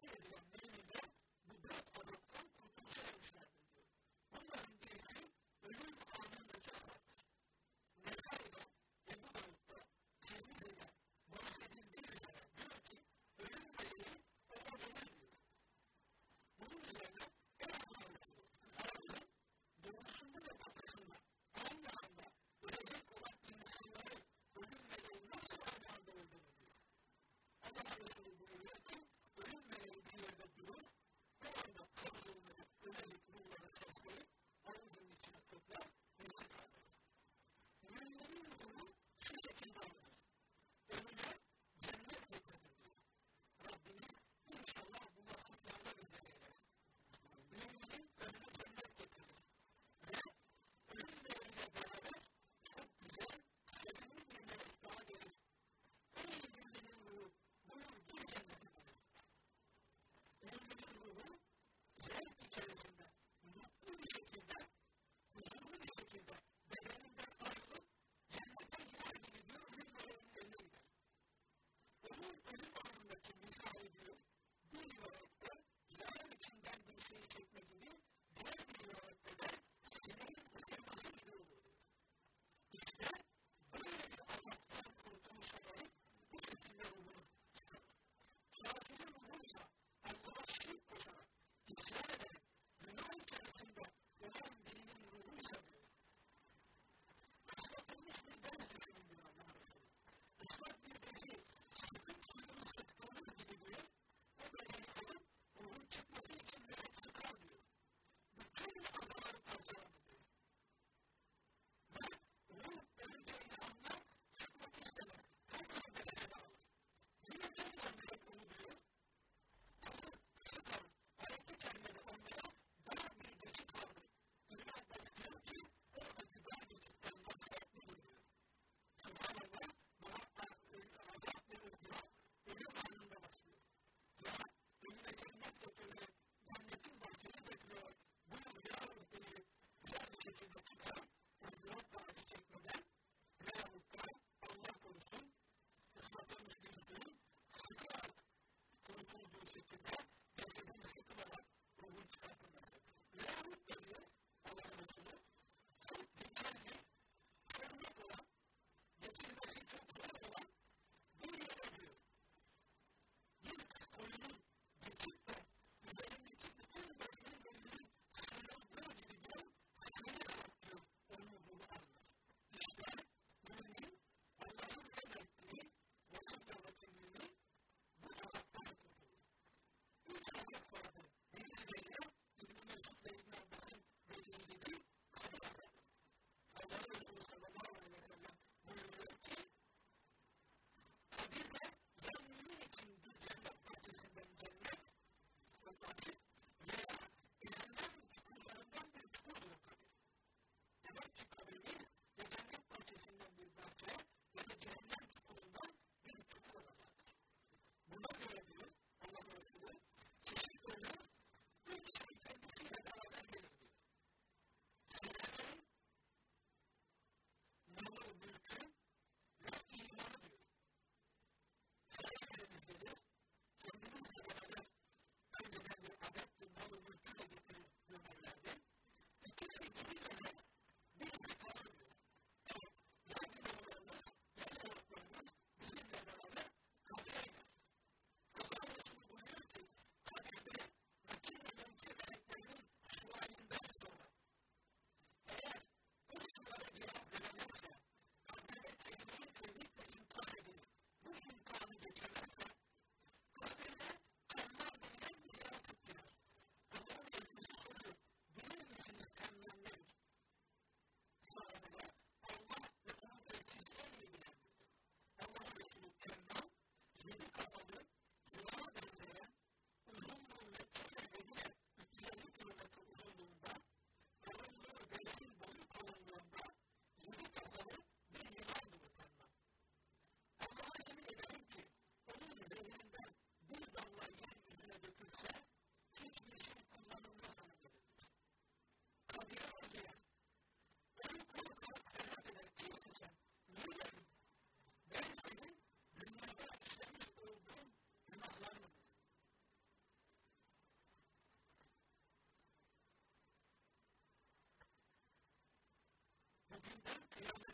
consider the agenda, and on the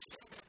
show them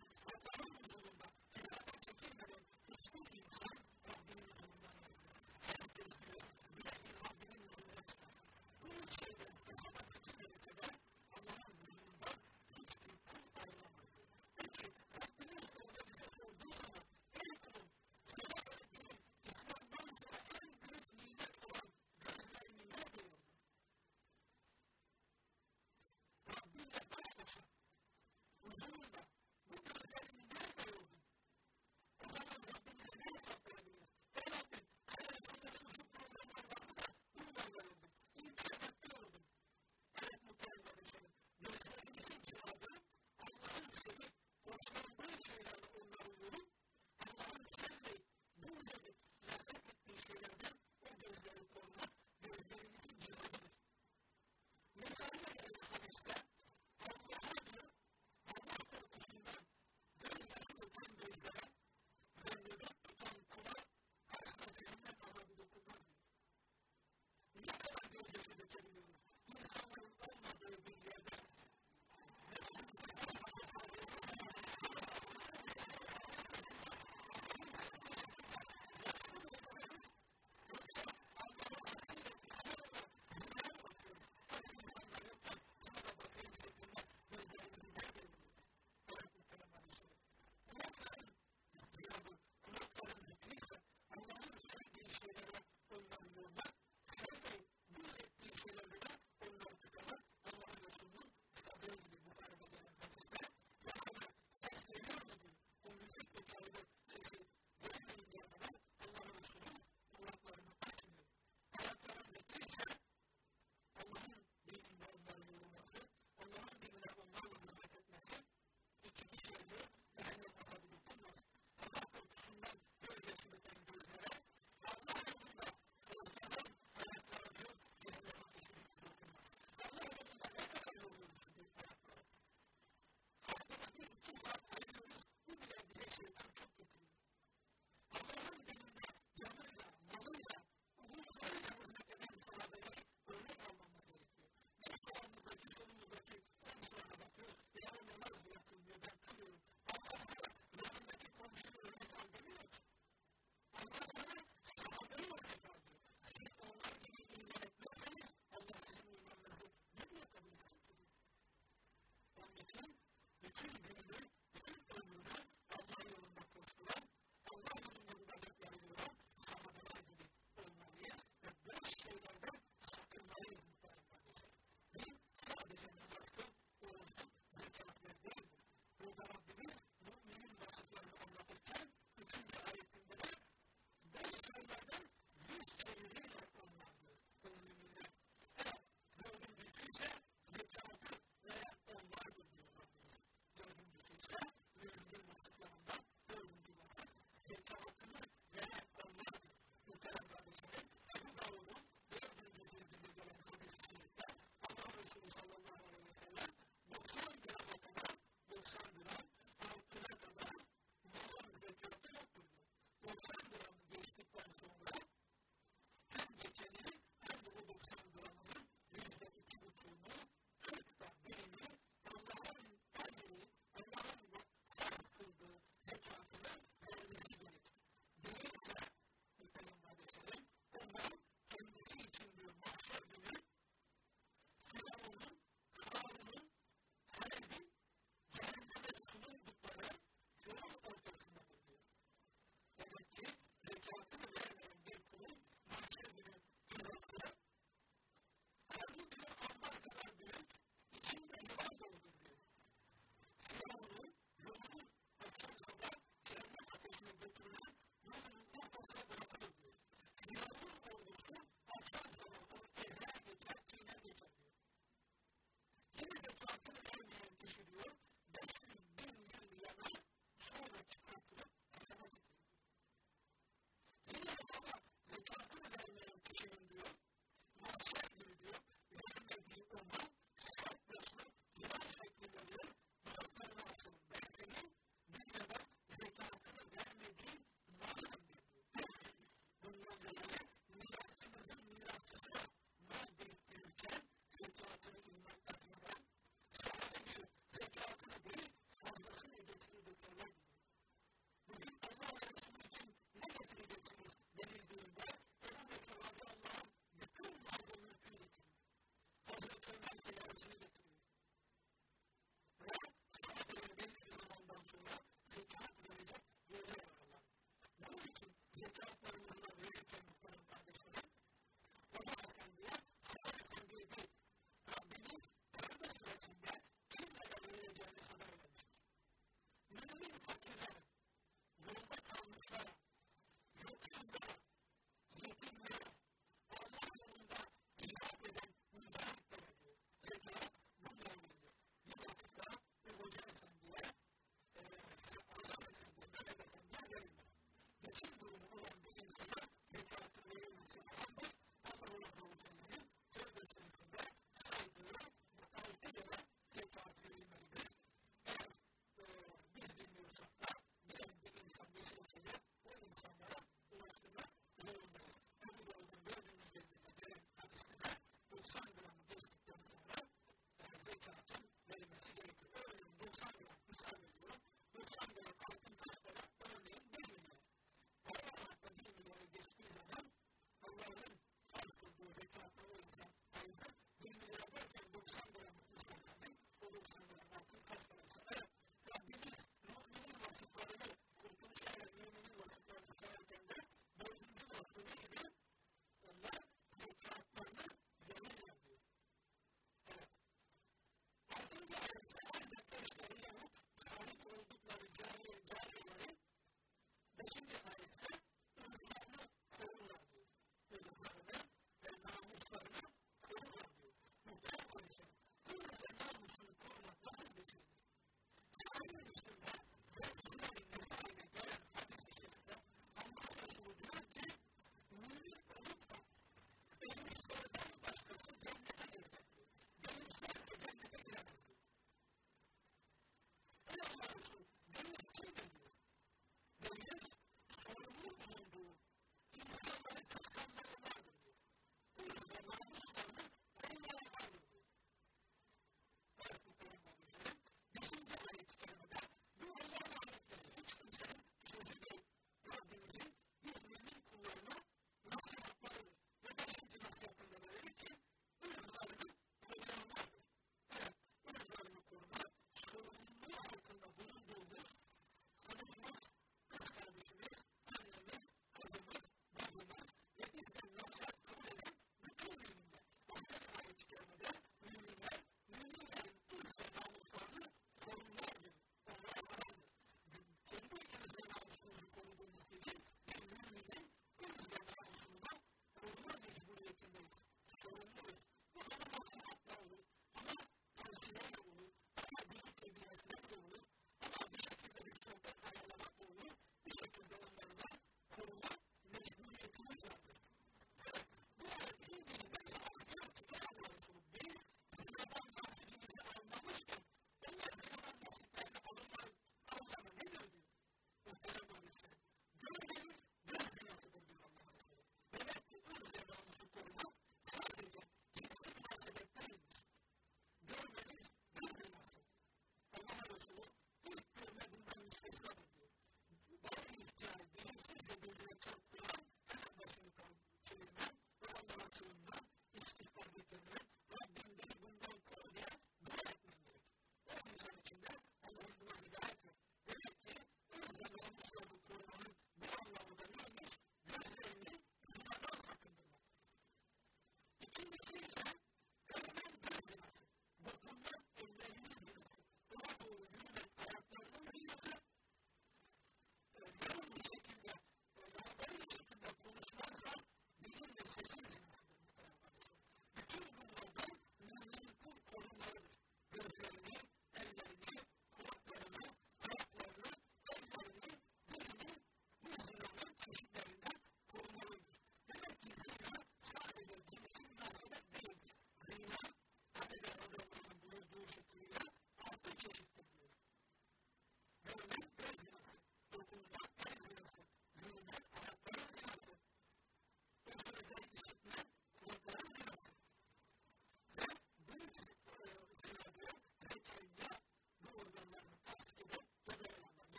treated in the New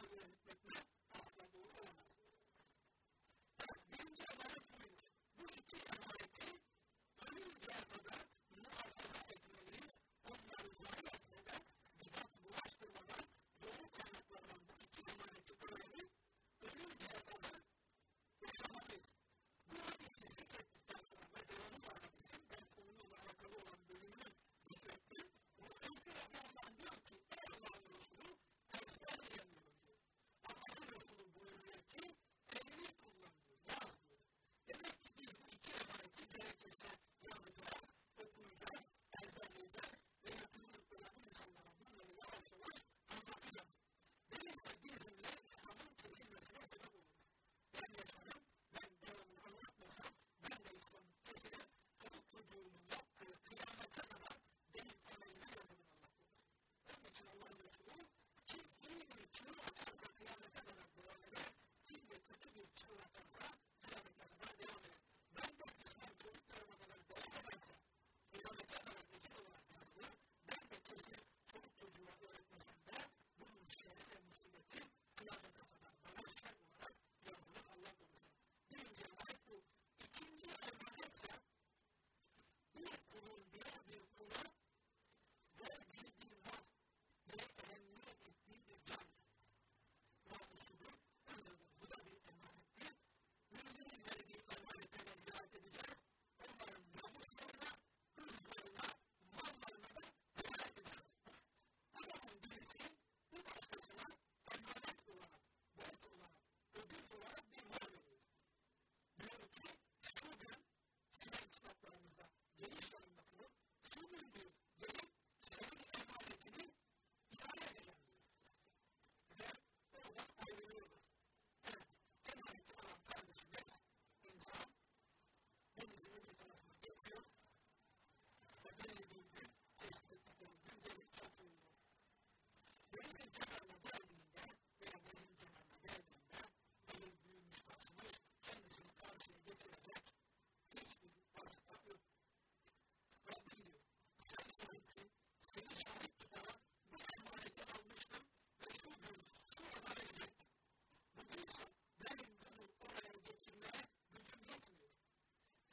I'm going to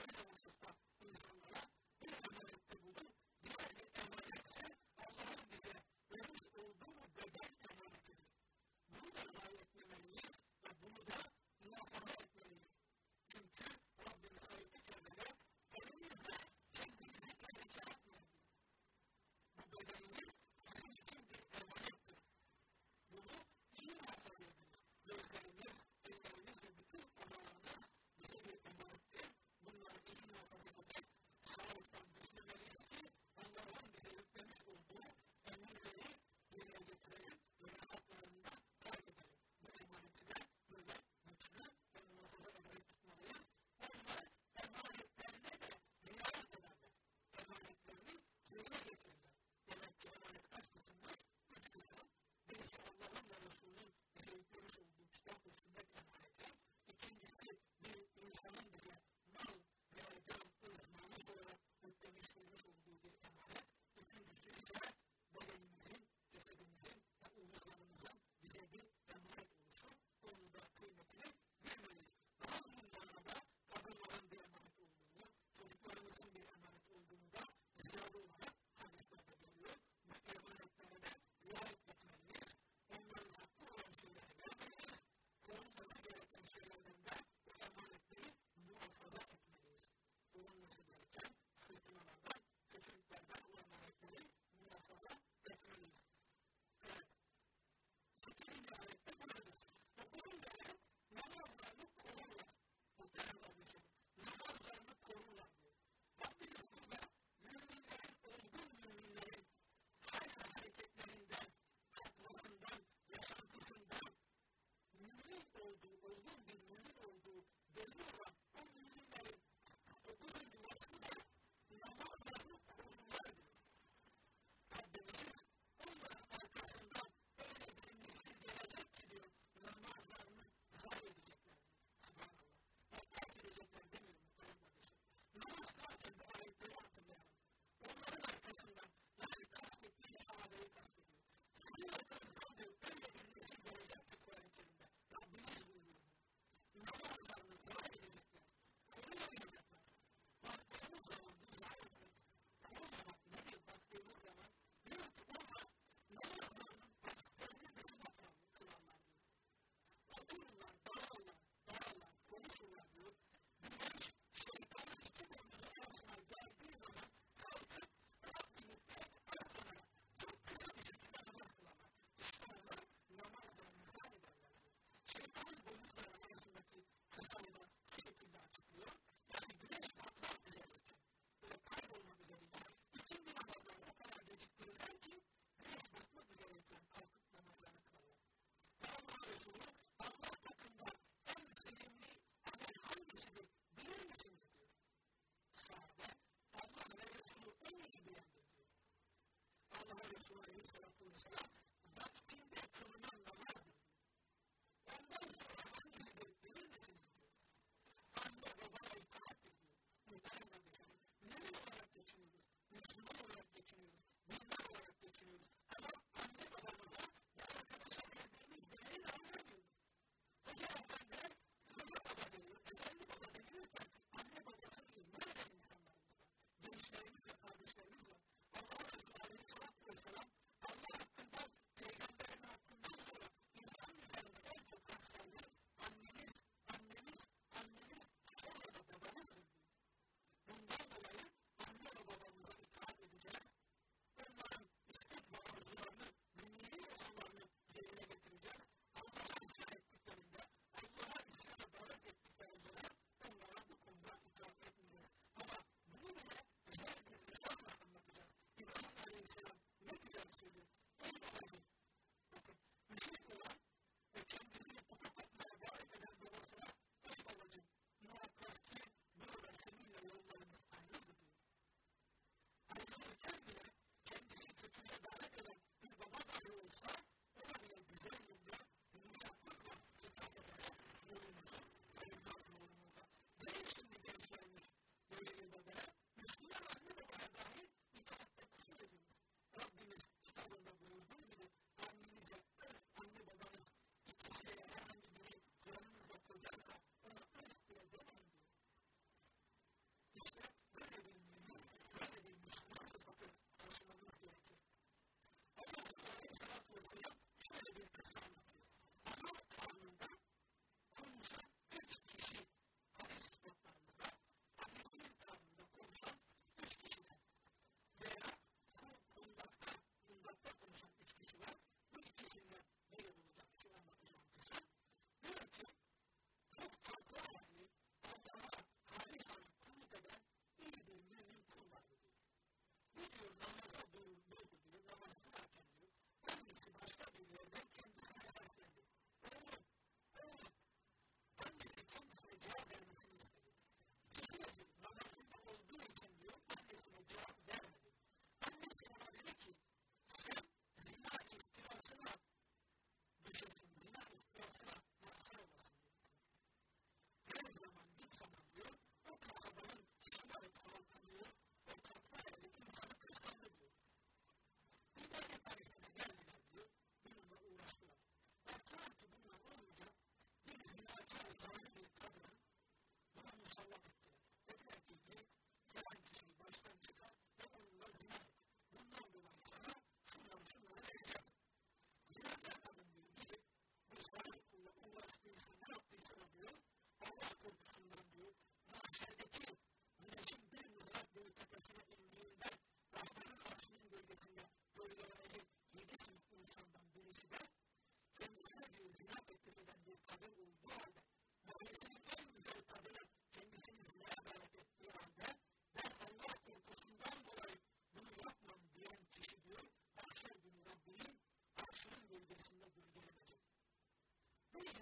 freedom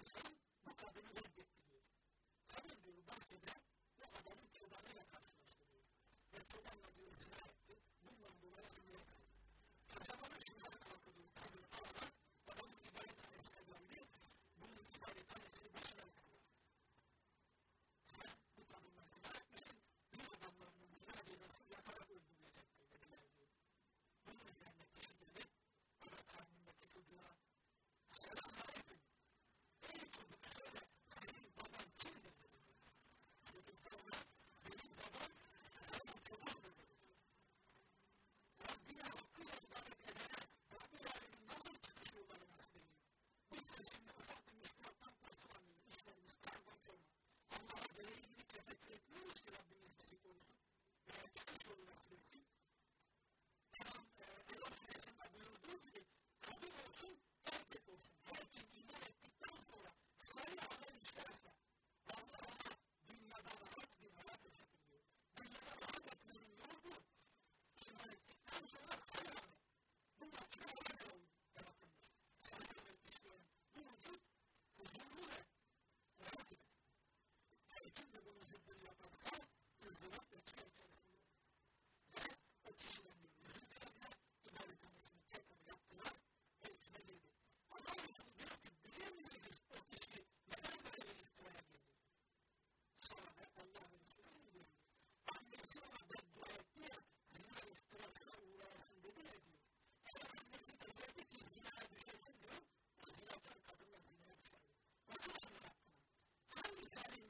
insan bu kadını reddettiriyor. Kadın diyor bahçede bu adamın çobanıyla karşılaştırıyor. Ve çoban setting